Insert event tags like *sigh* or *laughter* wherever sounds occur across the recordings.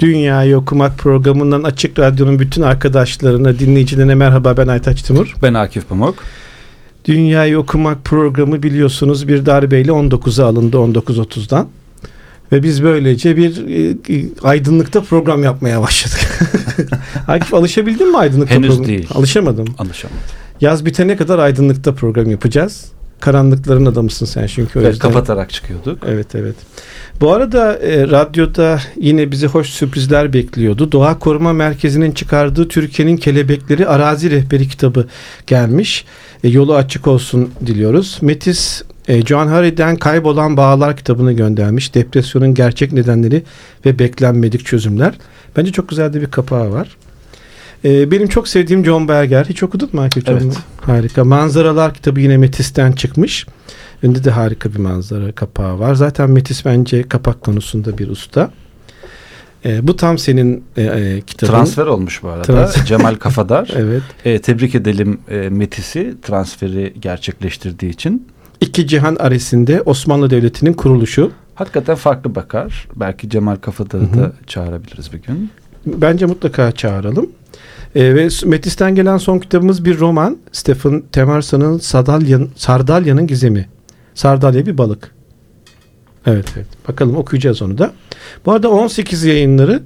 Dünyayı Okumak programından Açık Radyo'nun bütün arkadaşlarına, dinleyicilerine merhaba ben Aytaç Timur. Ben Akif Pamuk. Dünyayı Okumak programı biliyorsunuz bir darbeyle 19'a alındı 19.30'dan. Ve biz böylece bir e, aydınlıkta program yapmaya başladık. *laughs* Akif alışabildin mi aydınlıkta Henüz program? değil. Alışamadım. Alışamadım. Yaz bitene kadar aydınlıkta program yapacağız. Karanlıkların adamısın sen çünkü o Evet, yüzden. kapatarak çıkıyorduk. Evet evet. Bu arada e, radyoda yine bizi hoş sürprizler bekliyordu. Doğa Koruma Merkezi'nin çıkardığı Türkiye'nin Kelebekleri Arazi Rehberi kitabı gelmiş. E, yolu açık olsun diliyoruz. Metis e, John Harry'den Kaybolan Bağlar kitabını göndermiş. Depresyonun gerçek nedenleri ve beklenmedik çözümler. Bence çok güzel de bir kapağı var. E, benim çok sevdiğim John Berger. Hiç okudun mu Akif? Evet. Harika. Manzaralar kitabı yine Metis'ten çıkmış. Önünde de harika bir manzara kapağı var. Zaten Metis bence kapak konusunda bir usta. E, bu tam senin e, e, kitabın. Transfer olmuş bu arada. Transfer. Cemal Kafadar. *laughs* Evet. E, tebrik edelim e, Metis'i transferi gerçekleştirdiği için. İki Cihan Aresi'nde Osmanlı Devleti'nin kuruluşu. Hakikaten farklı bakar. Belki Cemal Kafadar'ı Hı hı. da çağırabiliriz bir gün. Bence mutlaka çağıralım. E, ve Metis'ten gelen son kitabımız bir roman. Stephen Temersa'nın Sardalyan, Sardalya'nın Gizemi. Sardalya bir balık. Evet evet. Bakalım okuyacağız onu da. Bu arada 18 yayınları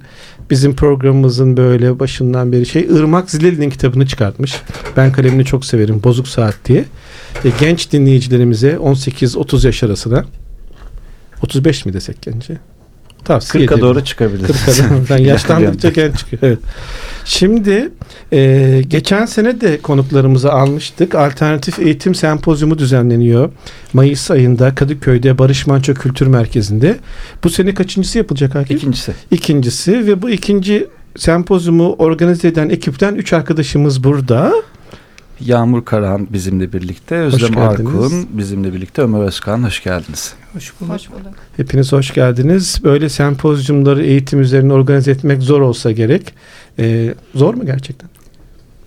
bizim programımızın böyle başından beri şey Irmak Zileli'nin kitabını çıkartmış. Ben kalemini çok severim. Bozuk Saat diye. E, genç dinleyicilerimize 18-30 yaş arasına 35 mi desek gence? Tavsiye 40'a ederim. doğru çıkabiliriz. 40'a Ben *laughs* yaşlandıkça genç çıkıyor. Evet. Şimdi e, geçen sene de konuklarımızı almıştık. Alternatif Eğitim Sempozyumu düzenleniyor. Mayıs ayında Kadıköy'de Barış Manço Kültür Merkezi'nde. Bu sene kaçıncısı yapılacak Akif? İkincisi. İkincisi ve bu ikinci sempozyumu organize eden ekipten üç arkadaşımız burada. Yağmur Karahan bizimle birlikte. Özlem geldiniz. Arkun bizimle birlikte. Ömer Özkan hoş geldiniz. Hoş bulduk. Hoş bulduk. Hepiniz hoş geldiniz. Böyle sempozyumları eğitim üzerine organize etmek zor olsa gerek. E, zor mu gerçekten?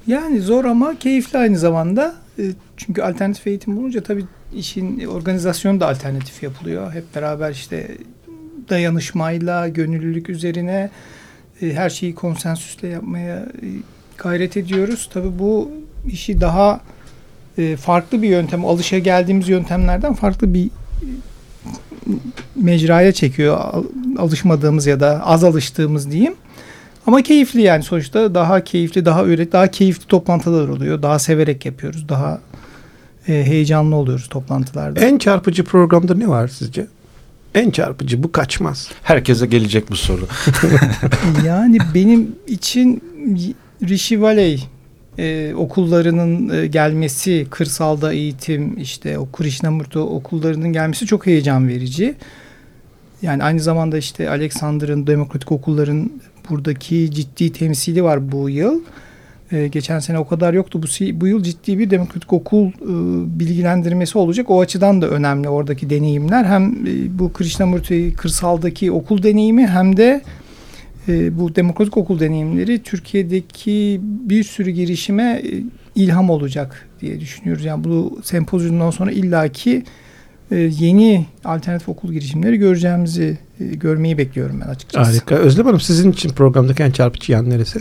Yani zor ama keyifli aynı zamanda. E, Çünkü alternatif eğitim olunca tabii işin organizasyonu da alternatif yapılıyor. Hep beraber işte dayanışmayla, gönüllülük üzerine e, her şeyi konsensüsle yapmaya e, gayret ediyoruz. Tabii bu işi daha e, farklı bir yöntem, alışa geldiğimiz yöntemlerden farklı bir e, mecraya çekiyor. Al- Alışmadığımız ya da az alıştığımız diyeyim. Ama keyifli yani sonuçta daha keyifli, daha üret, daha keyifli toplantılar oluyor. Daha severek yapıyoruz. Daha e, heyecanlı oluyoruz toplantılarda. En çarpıcı programda ne var sizce? En çarpıcı bu kaçmaz. Herkese gelecek bu soru. *laughs* yani benim için Rishi Valley e, okullarının e, gelmesi, kırsalda eğitim, işte o Krishnamurti okullarının gelmesi çok heyecan verici. Yani aynı zamanda işte Alexander'ın demokratik okulların buradaki ciddi temsili var bu yıl. E, geçen sene o kadar yoktu. Bu, bu yıl ciddi bir demokratik okul e, bilgilendirmesi olacak. O açıdan da önemli oradaki deneyimler. Hem e, bu Krishnamurti kırsaldaki okul deneyimi hem de e, bu demokratik okul deneyimleri Türkiye'deki bir sürü girişime e, ilham olacak diye düşünüyoruz. Yani bu sempozyumdan sonra illaki e, yeni alternatif okul girişimleri göreceğimizi e, görmeyi bekliyorum ben açıkçası. Harika. Özlem Hanım sizin için programdaki en çarpıcı yan neresi?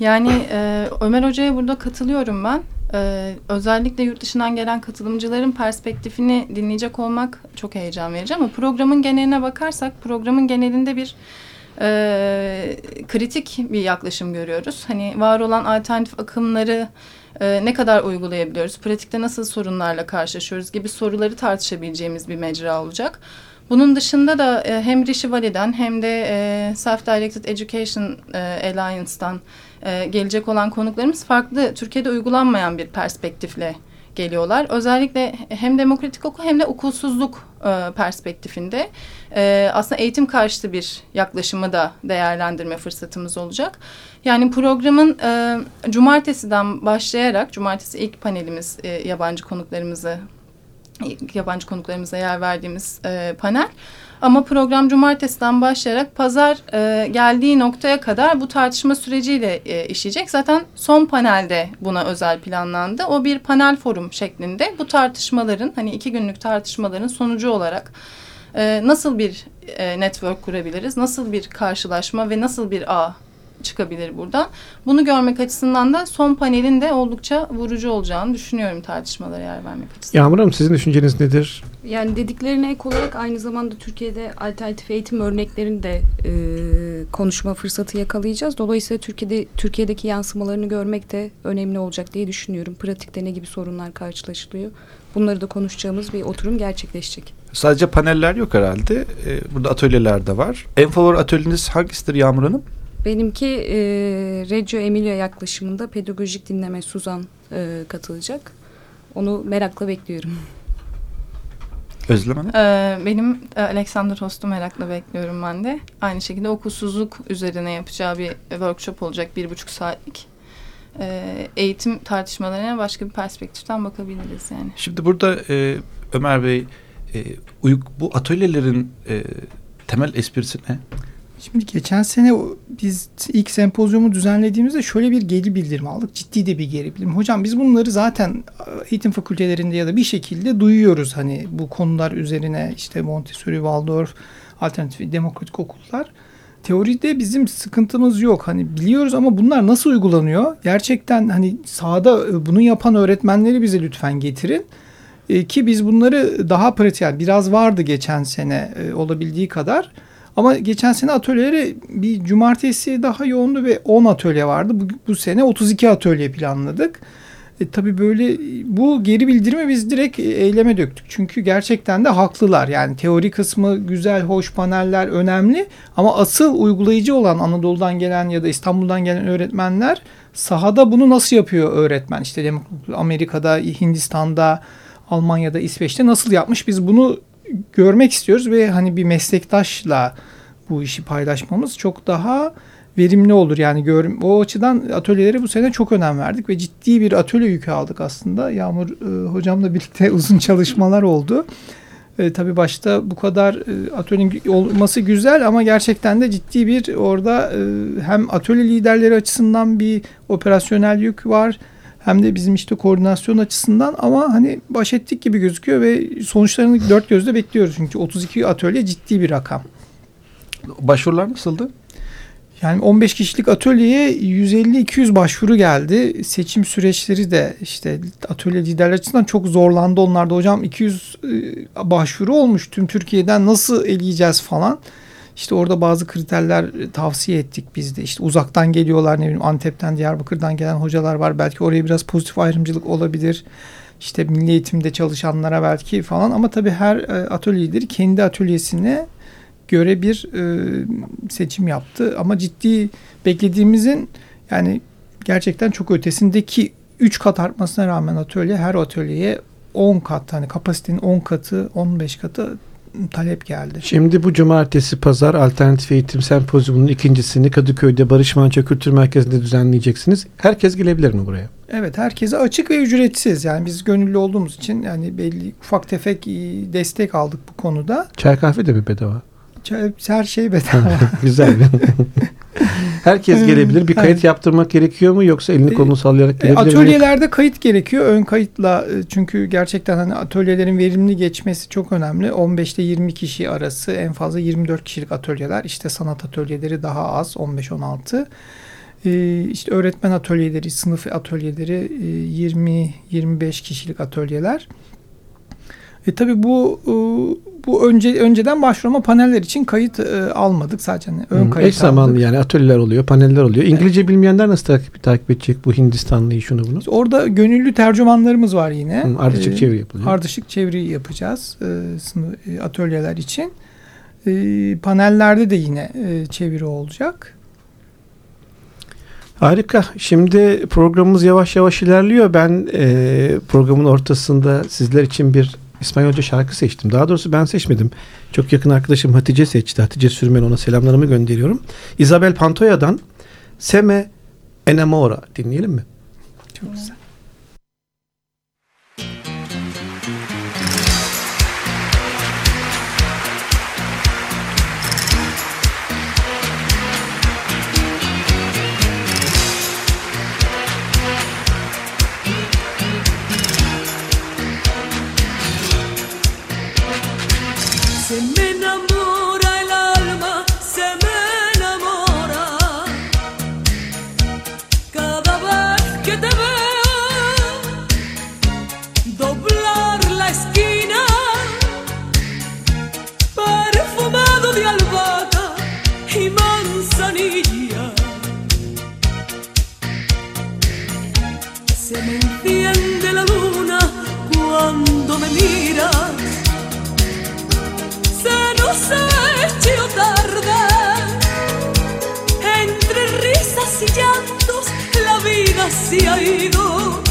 Yani e, Ömer Hoca'ya burada katılıyorum ben. E, özellikle yurt dışından gelen katılımcıların perspektifini dinleyecek olmak çok heyecan verici ama programın geneline bakarsak programın genelinde bir e, kritik bir yaklaşım görüyoruz. Hani var olan alternatif akımları e, ne kadar uygulayabiliyoruz, pratikte nasıl sorunlarla karşılaşıyoruz gibi soruları tartışabileceğimiz bir mecra olacak. Bunun dışında da e, hem Rishi Valley'den hem de e, Self-Directed Education e, Alliance'dan e, gelecek olan konuklarımız farklı, Türkiye'de uygulanmayan bir perspektifle geliyorlar. Özellikle hem demokratik okul hem de okulsuzluk e, perspektifinde e, aslında eğitim karşıtı bir yaklaşımı da değerlendirme fırsatımız olacak. Yani programın e, cumartesiden başlayarak, cumartesi ilk panelimiz e, yabancı konuklarımızı yabancı konuklarımıza yer verdiğimiz e, panel. Ama program cumartesiden başlayarak pazar e, geldiği noktaya kadar bu tartışma süreciyle e, işleyecek. Zaten son panelde buna özel planlandı. O bir panel forum şeklinde bu tartışmaların hani iki günlük tartışmaların sonucu olarak e, nasıl bir e, network kurabiliriz? Nasıl bir karşılaşma ve nasıl bir ağ çıkabilir buradan. Bunu görmek açısından da son panelin de oldukça vurucu olacağını düşünüyorum tartışmalara yer vermek açısından. Yağmur Hanım sizin düşünceniz nedir? Yani dediklerine ek olarak aynı zamanda Türkiye'de alternatif eğitim örneklerini de e, konuşma fırsatı yakalayacağız. Dolayısıyla Türkiye'de Türkiye'deki yansımalarını görmek de önemli olacak diye düşünüyorum. Pratikte ne gibi sorunlar karşılaşılıyor? Bunları da konuşacağımız bir oturum gerçekleşecek. Sadece paneller yok herhalde. Ee, burada atölyeler de var. En favori atölyeniz hangisidir Yağmur Hanım? Benimki e, Reggio Emilia yaklaşımında pedagojik dinleme Suzan e, katılacak. Onu merakla bekliyorum. Özlem Hanım? Ee, benim e, Alexander Host'u merakla bekliyorum ben de. Aynı şekilde okulsuzluk üzerine yapacağı bir workshop olacak bir buçuk saatlik. Ee, eğitim tartışmalarına başka bir perspektiften bakabiliriz yani. Şimdi burada e, Ömer Bey e, bu atölyelerin e, temel esprisi ne? Şimdi geçen sene biz ilk sempozyumu düzenlediğimizde şöyle bir geri bildirim aldık. Ciddi de bir geri bildirim. Hocam biz bunları zaten eğitim fakültelerinde ya da bir şekilde duyuyoruz. Hani bu konular üzerine işte Montessori, Waldorf, alternatif demokratik okullar. Teoride bizim sıkıntımız yok. Hani biliyoruz ama bunlar nasıl uygulanıyor? Gerçekten hani sahada bunu yapan öğretmenleri bize lütfen getirin. E, ki biz bunları daha pratik, biraz vardı geçen sene e, olabildiği kadar. Ama geçen sene atölyeleri bir cumartesi daha yoğundu ve 10 atölye vardı. Bu, bu sene 32 atölye planladık. E, tabii böyle bu geri bildirimi biz direkt eyleme döktük. Çünkü gerçekten de haklılar. Yani teori kısmı güzel, hoş paneller önemli. Ama asıl uygulayıcı olan Anadolu'dan gelen ya da İstanbul'dan gelen öğretmenler sahada bunu nasıl yapıyor öğretmen? İşte Amerika'da, Hindistan'da, Almanya'da, İsveç'te nasıl yapmış? Biz bunu görmek istiyoruz ve hani bir meslektaşla bu işi paylaşmamız çok daha verimli olur. Yani gör, o açıdan atölyelere bu sene çok önem verdik ve ciddi bir atölye yükü aldık aslında. Yağmur e, hocamla birlikte *laughs* uzun çalışmalar oldu. E, tabii başta bu kadar e, atölyenin olması güzel ama gerçekten de ciddi bir orada e, hem atölye liderleri açısından bir operasyonel yük var hem de bizim işte koordinasyon açısından ama hani baş ettik gibi gözüküyor ve sonuçlarını dört gözle bekliyoruz. Çünkü 32 atölye ciddi bir rakam. Başvurular nasıldı? Yani 15 kişilik atölyeye 150-200 başvuru geldi. Seçim süreçleri de işte atölye liderler açısından çok zorlandı. Onlarda hocam 200 e, başvuru olmuş tüm Türkiye'den nasıl eleyeceğiz falan. İşte orada bazı kriterler tavsiye ettik biz de. İşte uzaktan geliyorlar ne bileyim Antep'ten, Diyarbakır'dan gelen hocalar var. Belki oraya biraz pozitif ayrımcılık olabilir. İşte milli eğitimde çalışanlara belki falan ama tabii her e, atölye lideri kendi atölyesine göre bir e, seçim yaptı. Ama ciddi beklediğimizin yani gerçekten çok ötesindeki 3 kat artmasına rağmen atölye her atölyeye 10 kat hani kapasitenin 10 katı 15 katı talep geldi. Şimdi bu cumartesi pazar alternatif eğitim sempozyumunun ikincisini Kadıköy'de Barış Manço Kültür Merkezi'nde düzenleyeceksiniz. Herkes gelebilir mi buraya? Evet herkese açık ve ücretsiz. Yani biz gönüllü olduğumuz için yani belli ufak tefek destek aldık bu konuda. Çay kahve de mi bedava? Çay, her şey bedava. *laughs* Güzel. *laughs* Herkes gelebilir. Bir kayıt yaptırmak gerekiyor mu yoksa elini kolunu sallayarak gelebilir mi? Atölyelerde kayıt gerekiyor. Ön kayıtla çünkü gerçekten hani atölyelerin verimli geçmesi çok önemli. 15 ile 20 kişi arası en fazla 24 kişilik atölyeler. İşte sanat atölyeleri daha az 15-16. Ee, işte öğretmen atölyeleri, sınıf atölyeleri 20-25 kişilik atölyeler. E tabii bu bu önce önceden başvurma paneller için kayıt e, almadık sadece hani ön kayıt Eş zamanlı yani atölyeler oluyor, paneller oluyor. İngilizce evet. bilmeyenler nasıl takip, takip edecek bu Hindistanlıyı şunu bunu? Orada gönüllü tercümanlarımız var yine. Hı, ardışık ee, çeviri yapılıyor. Ardışık çeviri yapacağız e, sınıf, e, atölyeler için. E, panellerde de yine e, çeviri olacak. Harika. Şimdi programımız yavaş yavaş ilerliyor. Ben e, programın ortasında sizler için bir İspanyolca şarkı seçtim. Daha doğrusu ben seçmedim. Çok yakın arkadaşım Hatice seçti. Hatice Sürmen ona selamlarımı gönderiyorum. Isabel Pantoya'dan Seme Enamora dinleyelim mi? Çok güzel. No more. Tarde. Entre risas y llantos la vida se ha ido.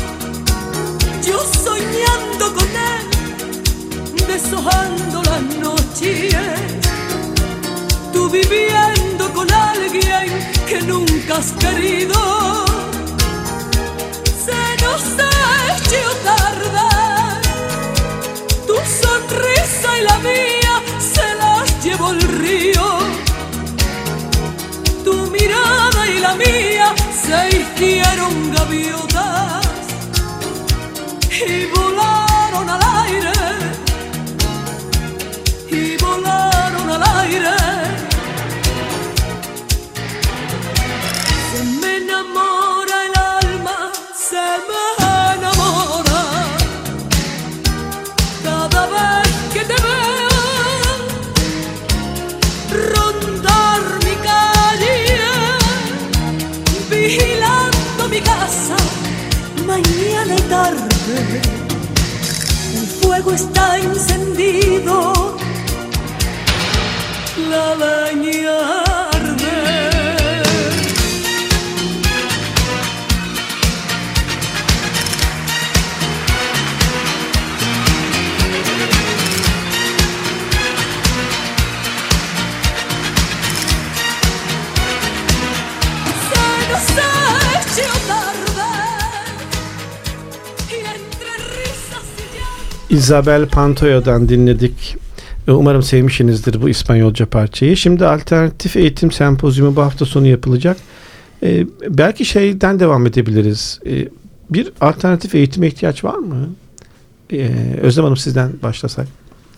Yo soñando con él, deshojando las noches. Tú viviendo con alguien que nunca has querido. Mía se hicieron gaviotas tarde. El fuego está encendido, la leña Isabel Pantoya'dan dinledik. Umarım sevmişsinizdir bu İspanyolca parçayı. Şimdi alternatif eğitim sempozyumu bu hafta sonu yapılacak. E, belki şeyden devam edebiliriz. E, bir alternatif eğitime ihtiyaç var mı? E, Özlem Hanım sizden başlasak.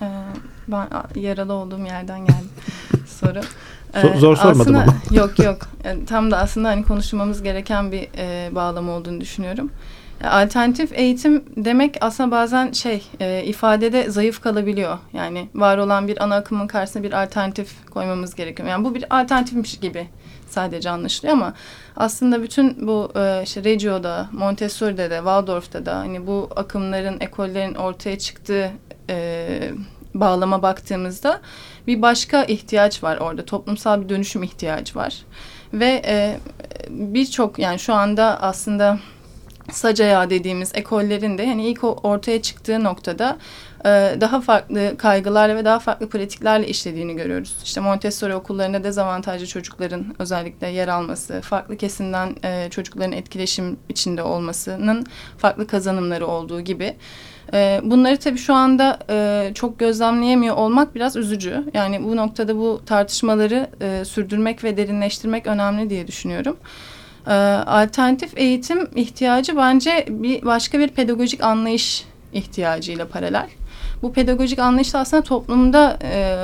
Ee, ben yaralı olduğum yerden geldim *laughs* soru. Zor- zor sormadım aslında, ama. *laughs* Yok yok. Tam da aslında hani konuşmamız gereken bir e, bağlam olduğunu düşünüyorum. Alternatif eğitim demek aslında bazen şey e, ifadede zayıf kalabiliyor. Yani var olan bir ana akımın karşısına bir alternatif koymamız gerekiyor. Yani bu bir alternatifmiş gibi sadece anlaşılıyor ama aslında bütün bu e, işte Reggio'da, Montessori'de de, Waldorf'ta da hani bu akımların, ekollerin ortaya çıktığı e, bağlama baktığımızda bir başka ihtiyaç var orada. Toplumsal bir dönüşüm ihtiyacı var. Ve e, birçok yani şu anda aslında sac ayağı dediğimiz ekollerin de hani ilk ortaya çıktığı noktada e, daha farklı kaygılarla ve daha farklı pratiklerle işlediğini görüyoruz. İşte Montessori okullarında dezavantajlı çocukların özellikle yer alması, farklı kesimden e, çocukların etkileşim içinde olmasının farklı kazanımları olduğu gibi. E, bunları tabii şu anda çok gözlemleyemiyor olmak biraz üzücü. Yani bu noktada bu tartışmaları sürdürmek ve derinleştirmek önemli diye düşünüyorum. Ee, alternatif eğitim ihtiyacı bence bir başka bir pedagojik anlayış ihtiyacıyla paralel. Bu pedagojik anlayış da aslında toplumda e,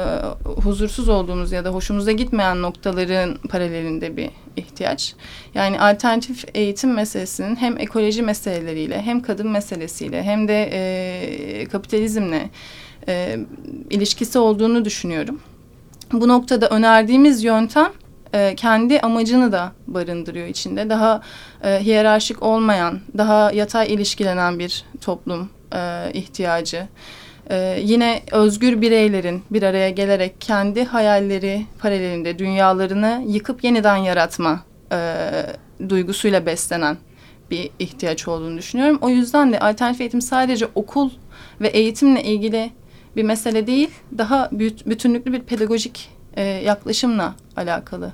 huzursuz olduğumuz ya da hoşumuza gitmeyen noktaların paralelinde bir ihtiyaç. Yani alternatif eğitim meselesinin hem ekoloji meseleleriyle hem kadın meselesiyle hem de e, kapitalizmle e, ilişkisi olduğunu düşünüyorum. Bu noktada önerdiğimiz yöntem e, kendi amacını da barındırıyor içinde. Daha e, hiyerarşik olmayan, daha yatay ilişkilenen bir toplum e, ihtiyacı. E, yine özgür bireylerin bir araya gelerek kendi hayalleri paralelinde dünyalarını yıkıp yeniden yaratma e, duygusuyla beslenen bir ihtiyaç olduğunu düşünüyorum. O yüzden de alternatif eğitim sadece okul ve eğitimle ilgili bir mesele değil, daha büt- bütünlüklü bir pedagojik e, yaklaşımla alakalı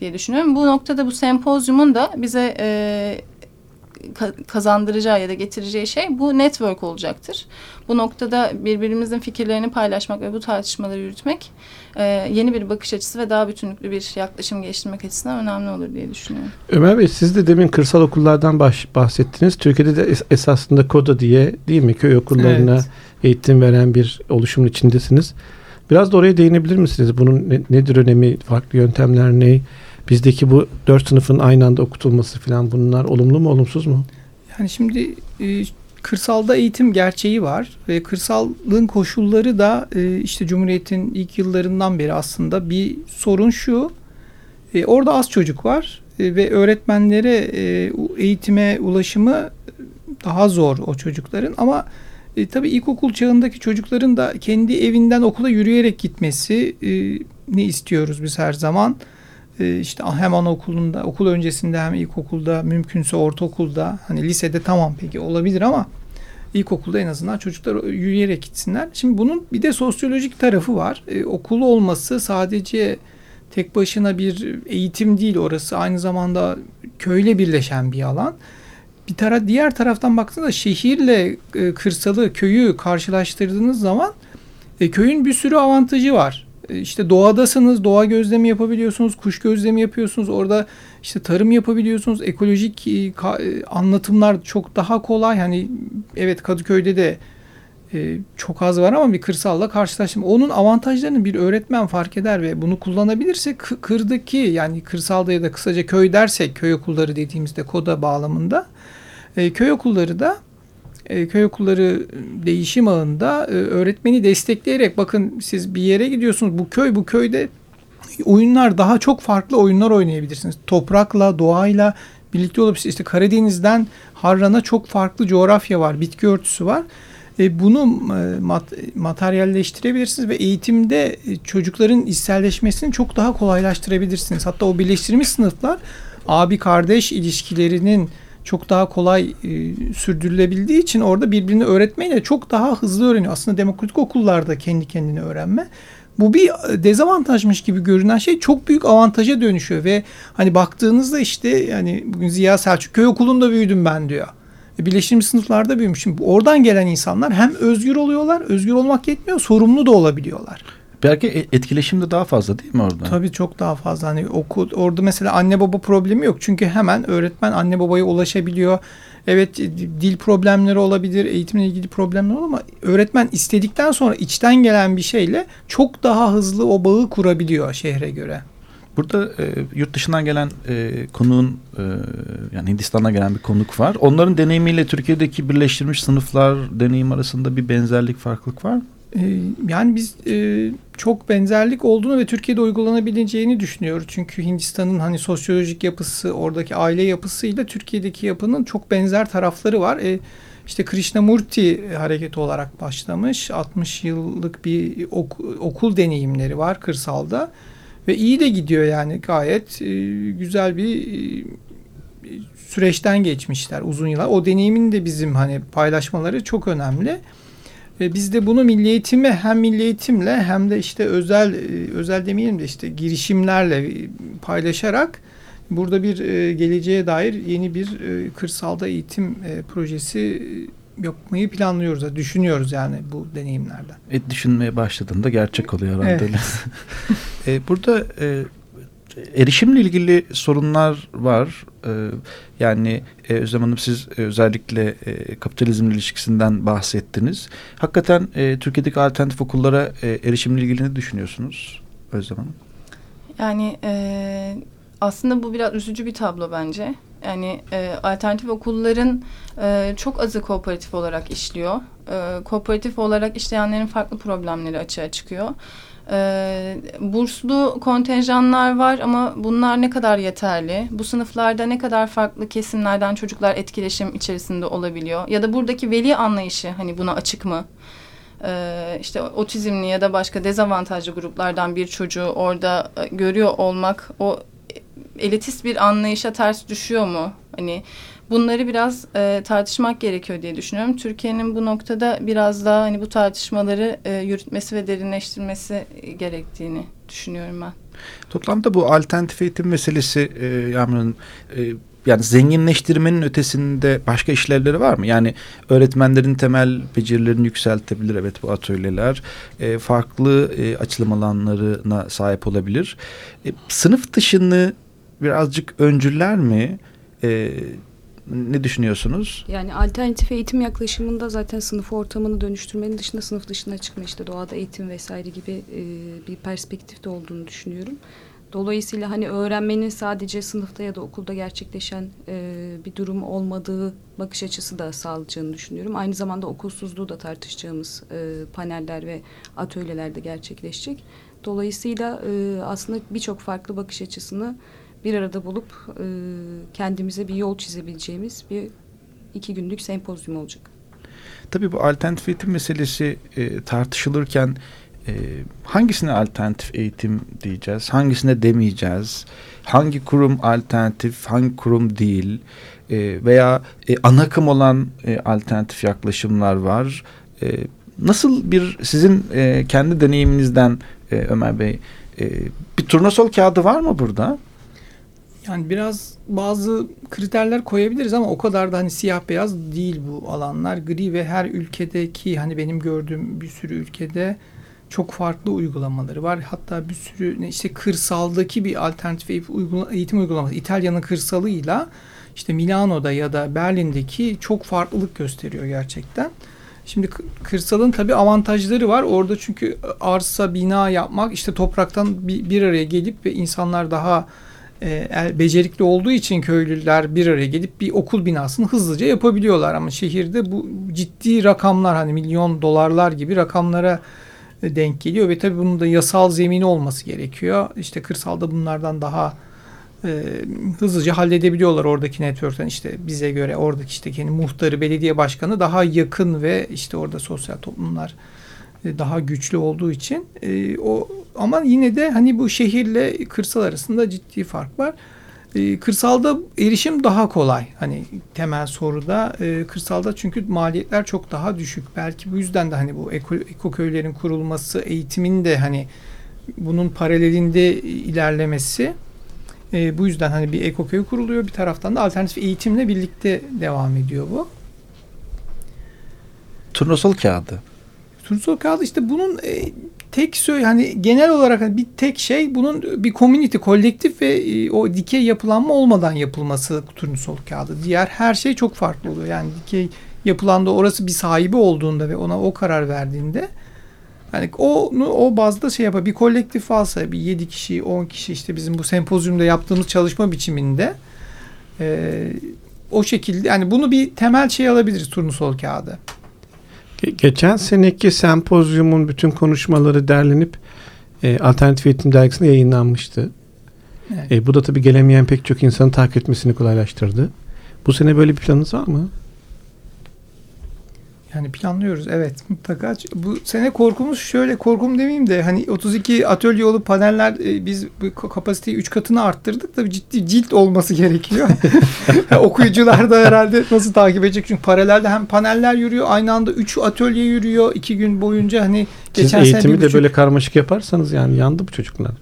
diye düşünüyorum. Bu noktada bu sempozyumun da bize e, ka- kazandıracağı ya da getireceği şey bu network olacaktır. Bu noktada birbirimizin fikirlerini paylaşmak ve bu tartışmaları yürütmek e, yeni bir bakış açısı ve daha bütünlüklü bir yaklaşım geliştirmek açısından önemli olur diye düşünüyorum. Ömer Bey siz de demin kırsal okullardan bahsettiniz. Türkiye'de de es- esasında KODA diye değil mi köy okullarına Evet. eğitim veren bir oluşumun içindesiniz. Biraz da oraya değinebilir misiniz? Bunun ne- nedir önemi, farklı yöntemler ne? Bizdeki bu dört sınıfın aynı anda okutulması falan bunlar olumlu mu olumsuz mu? Yani şimdi e, kırsalda eğitim gerçeği var ve kırsalın koşulları da e, işte Cumhuriyet'in ilk yıllarından beri aslında bir sorun şu. E, orada az çocuk var ve öğretmenlere eğitime ulaşımı daha zor o çocukların ama e, tabii ilkokul çağındaki çocukların da kendi evinden okula yürüyerek gitmesi e, ne istiyoruz biz her zaman. E, işte hem anaokulunda, okul öncesinde hem ilkokulda, mümkünse ortaokulda, hani lisede tamam peki olabilir ama ilkokulda en azından çocuklar yürüyerek gitsinler. Şimdi bunun bir de sosyolojik tarafı var. E, okulu olması sadece tek başına bir eğitim değil orası. Aynı zamanda köyle birleşen bir alan. Bir tara diğer taraftan baktığınızda şehirle e, kırsalı, köyü karşılaştırdığınız zaman e, köyün bir sürü avantajı var. İşte doğadasınız, doğa gözlemi yapabiliyorsunuz, kuş gözlemi yapıyorsunuz. Orada işte tarım yapabiliyorsunuz. Ekolojik e, e, anlatımlar çok daha kolay. Hani evet Kadıköy'de de e, çok az var ama bir kırsalla karşılaştım. Onun avantajlarını bir öğretmen fark eder ve bunu kullanabilirse kı- kırdaki yani kırsalda ya da kısaca köy dersek köy okulları dediğimizde koda bağlamında köy okulları da e, köy okulları değişim ağında e, öğretmeni destekleyerek bakın siz bir yere gidiyorsunuz bu köy bu köyde oyunlar daha çok farklı oyunlar oynayabilirsiniz. Toprakla, doğayla birlikte olup işte Karadeniz'den Harran'a çok farklı coğrafya var, bitki örtüsü var. E, bunu e, mat- materyalleştirebilirsiniz ve eğitimde e, çocukların içselleşmesini çok daha kolaylaştırabilirsiniz. Hatta o birleştirilmiş sınıflar abi kardeş ilişkilerinin çok daha kolay e, sürdürülebildiği için orada birbirini öğretmeyle çok daha hızlı öğreniyor. Aslında demokratik okullarda kendi kendine öğrenme. Bu bir dezavantajmış gibi görünen şey çok büyük avantaja dönüşüyor ve hani baktığınızda işte yani bugün Ziya Selçuk köy okulunda büyüdüm ben diyor. E, Birleştirilmiş sınıflarda büyümüşüm. Oradan gelen insanlar hem özgür oluyorlar, özgür olmak yetmiyor, sorumlu da olabiliyorlar. Belki e- etkileşim de daha fazla değil mi orada? Tabii çok daha fazla. Hani okul orada mesela anne baba problemi yok. Çünkü hemen öğretmen anne babaya ulaşabiliyor. Evet e, dil problemleri olabilir, eğitimle ilgili problemler olur ama öğretmen istedikten sonra içten gelen bir şeyle çok daha hızlı o bağı kurabiliyor şehre göre. Burada e, yurt dışından gelen e, konuğun e, yani Hindistan'dan gelen bir konuk var. Onların deneyimiyle Türkiye'deki birleştirilmiş sınıflar deneyim arasında bir benzerlik, farklılık var mı? Ee, yani biz e, çok benzerlik olduğunu ve Türkiye'de uygulanabileceğini düşünüyoruz. Çünkü Hindistan'ın hani sosyolojik yapısı, oradaki aile yapısıyla Türkiye'deki yapının çok benzer tarafları var. E, işte Krishnamurti hareketi olarak başlamış. 60 yıllık bir ok- okul deneyimleri var kırsalda. Ve iyi de gidiyor yani gayet e, güzel bir e, süreçten geçmişler uzun yıllar. O deneyimin de bizim hani paylaşmaları çok önemli. Biz de bunu milli eğitime hem milli eğitimle hem de işte özel e, özel demeyelim de işte girişimlerle e, paylaşarak burada bir e, geleceğe dair yeni bir e, kırsalda eğitim e, projesi yapmayı planlıyoruz, düşünüyoruz yani bu deneyimlerden. E, düşünmeye başladığında gerçek oluyor herhalde. Evet. *laughs* e, burada e, erişimle ilgili sorunlar var. E, yani e, Özlem Hanım siz e, özellikle e, kapitalizmle ilişkisinden bahsettiniz. Hakikaten e, Türkiye'deki alternatif okullara e, erişimle ilgili ne düşünüyorsunuz Özlem Hanım? Yani aslında bu biraz üzücü bir tablo bence. Yani e, alternatif okulların e, çok azı kooperatif olarak işliyor. E, kooperatif olarak işleyenlerin farklı problemleri açığa çıkıyor. E, burslu kontenjanlar var ama bunlar ne kadar yeterli? Bu sınıflarda ne kadar farklı kesimlerden çocuklar etkileşim içerisinde olabiliyor? Ya da buradaki veli anlayışı hani buna açık mı? Ee, işte otizmli ya da başka dezavantajlı gruplardan bir çocuğu orada e, görüyor olmak o elitist bir anlayışa ters düşüyor mu? Hani bunları biraz e, tartışmak gerekiyor diye düşünüyorum. Türkiye'nin bu noktada biraz daha hani bu tartışmaları e, yürütmesi ve derinleştirmesi gerektiğini düşünüyorum ben. Toplamda bu alternatif eğitim meselesi e, Yağmur Hanım, e, yani zenginleştirmenin ötesinde başka işlevleri var mı? Yani öğretmenlerin temel becerilerini yükseltebilir evet bu atölyeler. E, farklı e, açılım alanlarına sahip olabilir. E, sınıf dışını birazcık öncüller mi? E, ne düşünüyorsunuz? Yani alternatif eğitim yaklaşımında zaten sınıf ortamını dönüştürmenin dışında sınıf dışına çıkma işte doğada eğitim vesaire gibi e, bir perspektifte olduğunu düşünüyorum. Dolayısıyla hani öğrenmenin sadece sınıfta ya da okulda gerçekleşen e, bir durum olmadığı bakış açısı da sağlayacağını düşünüyorum. Aynı zamanda okulsuzluğu da tartışacağımız e, paneller ve atölyelerde gerçekleşecek. Dolayısıyla e, aslında birçok farklı bakış açısını bir arada bulup e, kendimize bir yol çizebileceğimiz bir iki günlük sempozyum olacak. Tabii bu alternatif eğitim meselesi e, tartışılırken e, hangisine alternatif eğitim diyeceğiz, hangisine demeyeceğiz, hangi kurum alternatif, hangi kurum değil e, veya e, ana akım olan e, alternatif yaklaşımlar var. E, nasıl bir sizin e, kendi deneyiminizden e, Ömer Bey e, bir turnasol kağıdı var mı burada? Yani biraz bazı kriterler koyabiliriz ama o kadar da hani siyah beyaz değil bu alanlar. Gri ve her ülkedeki hani benim gördüğüm bir sürü ülkede çok farklı uygulamaları var. Hatta bir sürü işte kırsaldaki bir alternatif eğitim uygulaması İtalya'nın kırsalıyla işte Milano'da ya da Berlin'deki çok farklılık gösteriyor gerçekten. Şimdi kırsalın tabii avantajları var. Orada çünkü arsa, bina yapmak işte topraktan bir, bir araya gelip ve insanlar daha e, becerikli olduğu için köylüler bir araya gelip bir okul binasını hızlıca yapabiliyorlar. Ama şehirde bu ciddi rakamlar hani milyon dolarlar gibi rakamlara denk geliyor ve tabii bunun da yasal zemini olması gerekiyor. İşte kırsalda bunlardan daha e, hızlıca halledebiliyorlar oradaki network'ten işte bize göre oradaki işte kendi muhtarı, belediye başkanı daha yakın ve işte orada sosyal toplumlar e, daha güçlü olduğu için e, o ama yine de hani bu şehirle kırsal arasında ciddi fark var. E, kırsalda erişim daha kolay. Hani temel soruda e, kırsalda çünkü maliyetler çok daha düşük. Belki bu yüzden de hani bu eko, eko köylerin kurulması, eğitimin de hani bunun paralelinde ilerlemesi e, bu yüzden hani bir eko köy kuruluyor. Bir taraftan da alternatif eğitimle birlikte devam ediyor bu. Turnusol kağıdı. Turnusol kağıdı işte bunun e, tek söyle hani genel olarak bir tek şey bunun bir community, kolektif ve e, o dikey yapılanma olmadan yapılması turnusol kağıdı. Diğer her şey çok farklı oluyor. Yani dikey yapılanda orası bir sahibi olduğunda ve ona o karar verdiğinde yani o o bazda şey yapar. Bir kolektif alsa bir 7 kişi, 10 kişi işte bizim bu sempozyumda yaptığımız çalışma biçiminde e, o şekilde yani bunu bir temel şey alabiliriz turnusol kağıdı. Geçen seneki sempozyumun bütün konuşmaları derlenip e, Alternatif Eğitim Dergisi'nde yayınlanmıştı. Evet. E, bu da tabii gelemeyen pek çok insanın takip etmesini kolaylaştırdı. Bu sene böyle bir planınız var mı? Yani planlıyoruz evet mutlaka. Bu sene korkumuz şöyle korkum demeyeyim de hani 32 atölye olup paneller e, biz bu kapasiteyi 3 katını arttırdık da ciddi cilt olması *laughs* gerekiyor. *laughs* Okuyucular da herhalde nasıl takip edecek çünkü paralelde hem paneller yürüyor aynı anda 3 atölye yürüyor 2 gün boyunca hani Siz geçen eğitimi sene de buçuk... böyle karmaşık yaparsanız yani yandı bu çocuklar.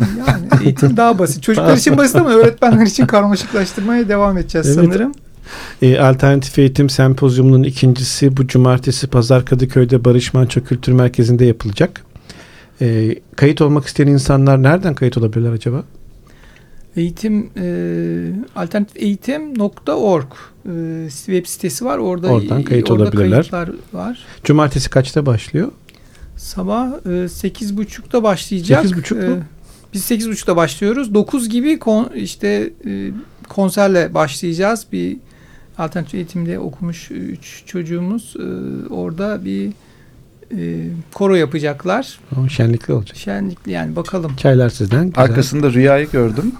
Yani eğitim daha basit. Çocuklar için basit ama öğretmenler için karmaşıklaştırmaya devam edeceğiz evet. sanırım. E, Alternatif Eğitim Sempozyumu'nun ikincisi bu cumartesi Pazar Kadıköy'de Barış Manço Kültür Merkezi'nde yapılacak. E, kayıt olmak isteyen insanlar nereden kayıt olabilirler acaba? Eğitim e, alternatifeğitim.org e, web sitesi var. Orada Oradan kayıt orada olabilirler. Kayıtlar var. Cumartesi kaçta başlıyor? Sabah e, 8.30'da başlayacak. 8.30 mu? E, biz 8.30'da başlıyoruz. 9 gibi kon, işte e, konserle başlayacağız. Bir alternatif eğitimde okumuş üç çocuğumuz e, orada bir e, koro yapacaklar. O şenlikli olacak. Şenlikli yani bakalım. Çaylar sizden. Güzel. Arkasında rüyayı gördüm.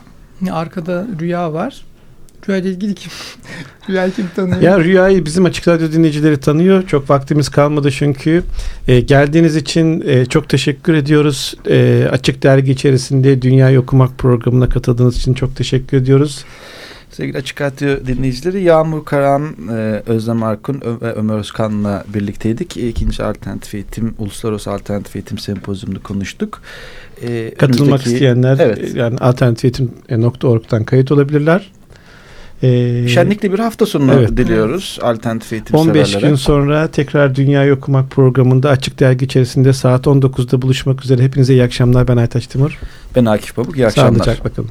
Arkada rüya var. Rüya ile ilgili kim? *laughs* Rüya kim tanıyor? Ya Rüya'yı bizim Açık Radyo dinleyicileri tanıyor. Çok vaktimiz kalmadı çünkü. E, geldiğiniz için e, çok teşekkür ediyoruz. E, Açık Dergi içerisinde Dünyayı Okumak programına katıldığınız için çok teşekkür ediyoruz. Sevgili Açık Radyo dinleyicileri Yağmur Karan, e, Özlem Arkun ve Ömer Özkan'la birlikteydik. İkinci Alternatif Eğitim, Uluslararası Alternatif Eğitim Sempozyumunu konuştuk. E, Katılmak önümüzdeki- isteyenler Evet. e, yani alternativeyetim.org'dan kayıt olabilirler. E, Şenlikli bir hafta sonu Evet. diliyoruz Alternatif Eğitim 15 severlere. gün sonra tekrar Dünyayı Okumak programında Açık Dergi içerisinde saat 19'da buluşmak üzere. Hepinize iyi akşamlar. Ben Aytaç Timur. Ben Akif Pamuk. İyi akşamlar. Sağlıcakla kalın.